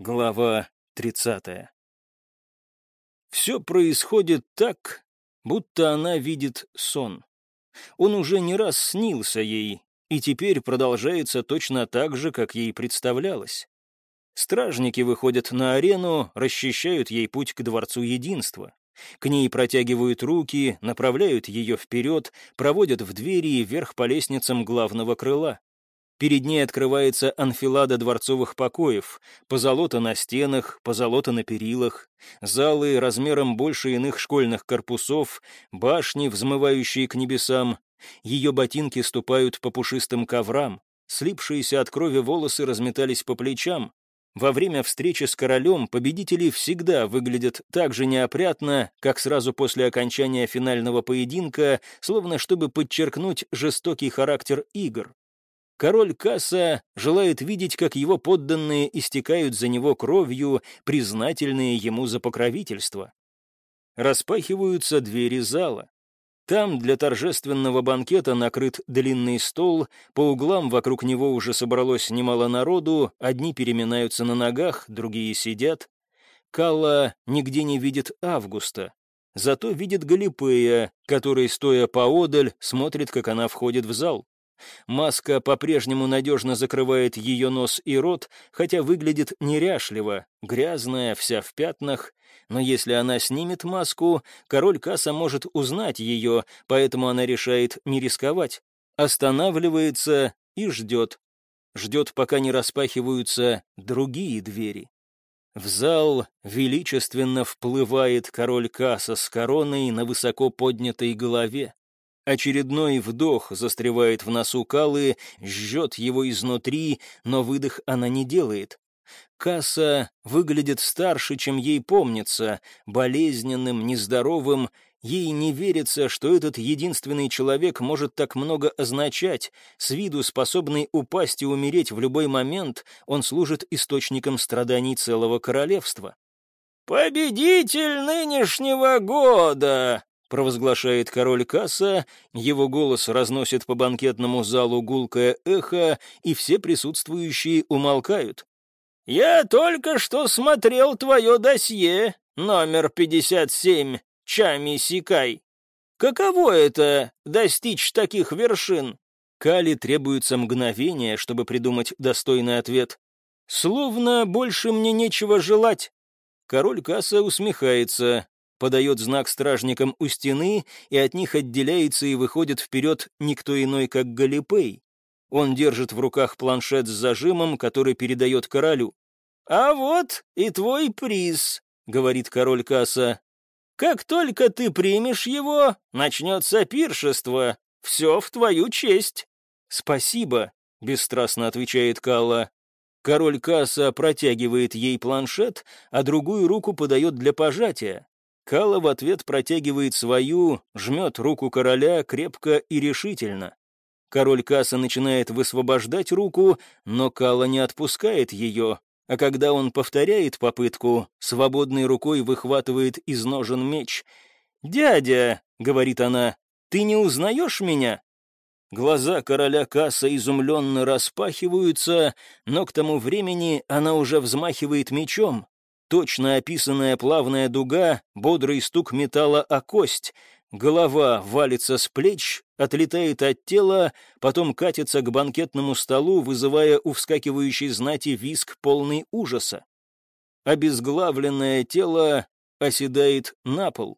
Глава 30. Все происходит так, будто она видит сон. Он уже не раз снился ей, и теперь продолжается точно так же, как ей представлялось. Стражники выходят на арену, расчищают ей путь к Дворцу Единства. К ней протягивают руки, направляют ее вперед, проводят в двери и вверх по лестницам главного крыла. Перед ней открывается анфилада дворцовых покоев, позолота на стенах, позолота на перилах, залы размером больше иных школьных корпусов, башни, взмывающие к небесам. Ее ботинки ступают по пушистым коврам, слипшиеся от крови волосы разметались по плечам. Во время встречи с королем победители всегда выглядят так же неопрятно, как сразу после окончания финального поединка, словно чтобы подчеркнуть жестокий характер игр. Король Касса желает видеть, как его подданные истекают за него кровью, признательные ему за покровительство. Распахиваются двери зала. Там для торжественного банкета накрыт длинный стол, по углам вокруг него уже собралось немало народу, одни переминаются на ногах, другие сидят. Калла нигде не видит Августа, зато видит Галипея, который, стоя поодаль, смотрит, как она входит в зал. Маска по-прежнему надежно закрывает ее нос и рот, хотя выглядит неряшливо, грязная, вся в пятнах. Но если она снимет маску, король Касса может узнать ее, поэтому она решает не рисковать. Останавливается и ждет. Ждет, пока не распахиваются другие двери. В зал величественно вплывает король Касса с короной на высоко поднятой голове. Очередной вдох застревает в носу Калы, жжет его изнутри, но выдох она не делает. Касса выглядит старше, чем ей помнится, болезненным, нездоровым. Ей не верится, что этот единственный человек может так много означать. С виду способный упасть и умереть в любой момент, он служит источником страданий целого королевства. «Победитель нынешнего года!» Провозглашает король Касса, его голос разносит по банкетному залу гулкое эхо, и все присутствующие умолкают. «Я только что смотрел твое досье, номер 57, Чами Сикай. Каково это — достичь таких вершин?» Кали требуется мгновение, чтобы придумать достойный ответ. «Словно больше мне нечего желать». Король Касса усмехается подает знак стражникам у стены, и от них отделяется и выходит вперед никто иной, как Галипей. Он держит в руках планшет с зажимом, который передает королю. «А вот и твой приз», — говорит король Касса. «Как только ты примешь его, начнется пиршество. Все в твою честь». «Спасибо», — бесстрастно отвечает Калла. Король Касса протягивает ей планшет, а другую руку подает для пожатия. Кала в ответ протягивает свою, жмет руку короля крепко и решительно. Король Касса начинает высвобождать руку, но Кала не отпускает ее, а когда он повторяет попытку, свободной рукой выхватывает из ножен меч. «Дядя», — говорит она, — «ты не узнаешь меня?» Глаза короля Касса изумленно распахиваются, но к тому времени она уже взмахивает мечом, Точно описанная плавная дуга, бодрый стук металла о кость. Голова валится с плеч, отлетает от тела, потом катится к банкетному столу, вызывая у вскакивающей знати виск полный ужаса. Обезглавленное тело оседает на пол.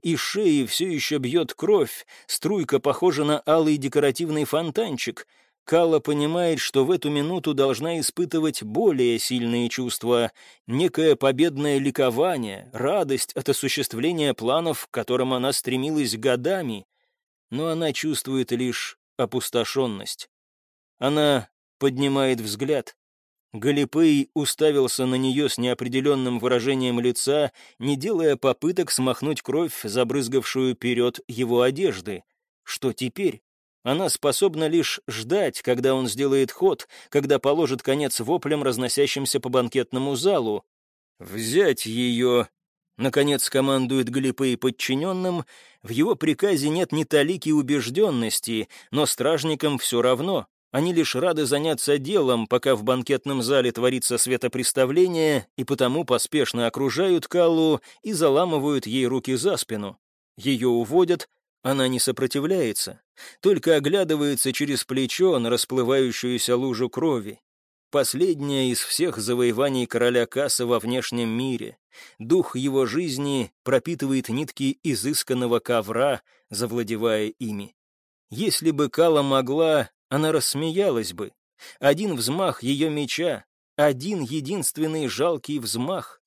Из шеи все еще бьет кровь, струйка похожа на алый декоративный фонтанчик — Кала понимает, что в эту минуту должна испытывать более сильные чувства, некое победное ликование, радость от осуществления планов, к которым она стремилась годами, но она чувствует лишь опустошенность. Она поднимает взгляд. Галипей уставился на нее с неопределенным выражением лица, не делая попыток смахнуть кровь, забрызгавшую вперед его одежды. Что теперь? Она способна лишь ждать, когда он сделает ход, когда положит конец воплям, разносящимся по банкетному залу. «Взять ее!» Наконец командует Глипей подчиненным. В его приказе нет ни талики убежденности, но стражникам все равно. Они лишь рады заняться делом, пока в банкетном зале творится светопреставление, и потому поспешно окружают Каллу и заламывают ей руки за спину. Ее уводят, она не сопротивляется, только оглядывается через плечо на расплывающуюся лужу крови. Последнее из всех завоеваний короля Касса во внешнем мире. Дух его жизни пропитывает нитки изысканного ковра, завладевая ими. Если бы Кала могла, она рассмеялась бы. Один взмах ее меча, один единственный жалкий взмах.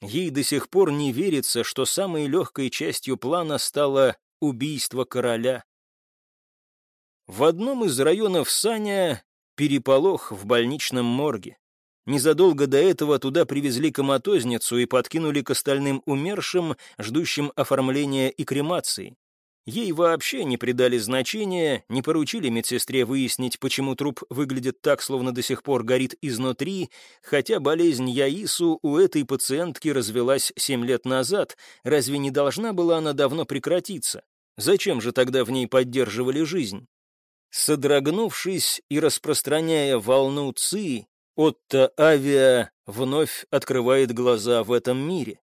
Ей до сих пор не верится, что самой легкой частью плана стало убийство короля. В одном из районов Саня переполох в больничном морге. Незадолго до этого туда привезли коматозницу и подкинули к остальным умершим, ждущим оформления и кремации. Ей вообще не придали значения, не поручили медсестре выяснить, почему труп выглядит так, словно до сих пор горит изнутри, хотя болезнь Яису у этой пациентки развелась семь лет назад, разве не должна была она давно прекратиться? Зачем же тогда в ней поддерживали жизнь? Содрогнувшись и распространяя волну ЦИ, Отто Авиа вновь открывает глаза в этом мире.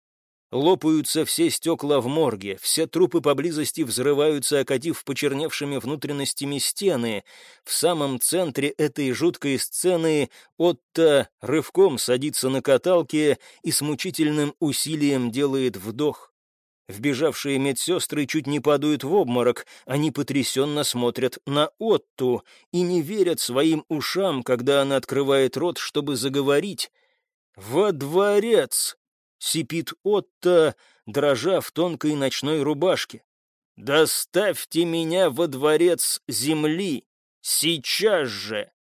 Лопаются все стекла в морге, все трупы поблизости взрываются, окатив почерневшими внутренностями стены. В самом центре этой жуткой сцены Отто рывком садится на каталке и с мучительным усилием делает вдох. Вбежавшие медсестры чуть не падают в обморок, они потрясенно смотрят на Отту и не верят своим ушам, когда она открывает рот, чтобы заговорить. «Во дворец!» сипит Отто, дрожа в тонкой ночной рубашке. «Доставьте меня во дворец земли! Сейчас же!»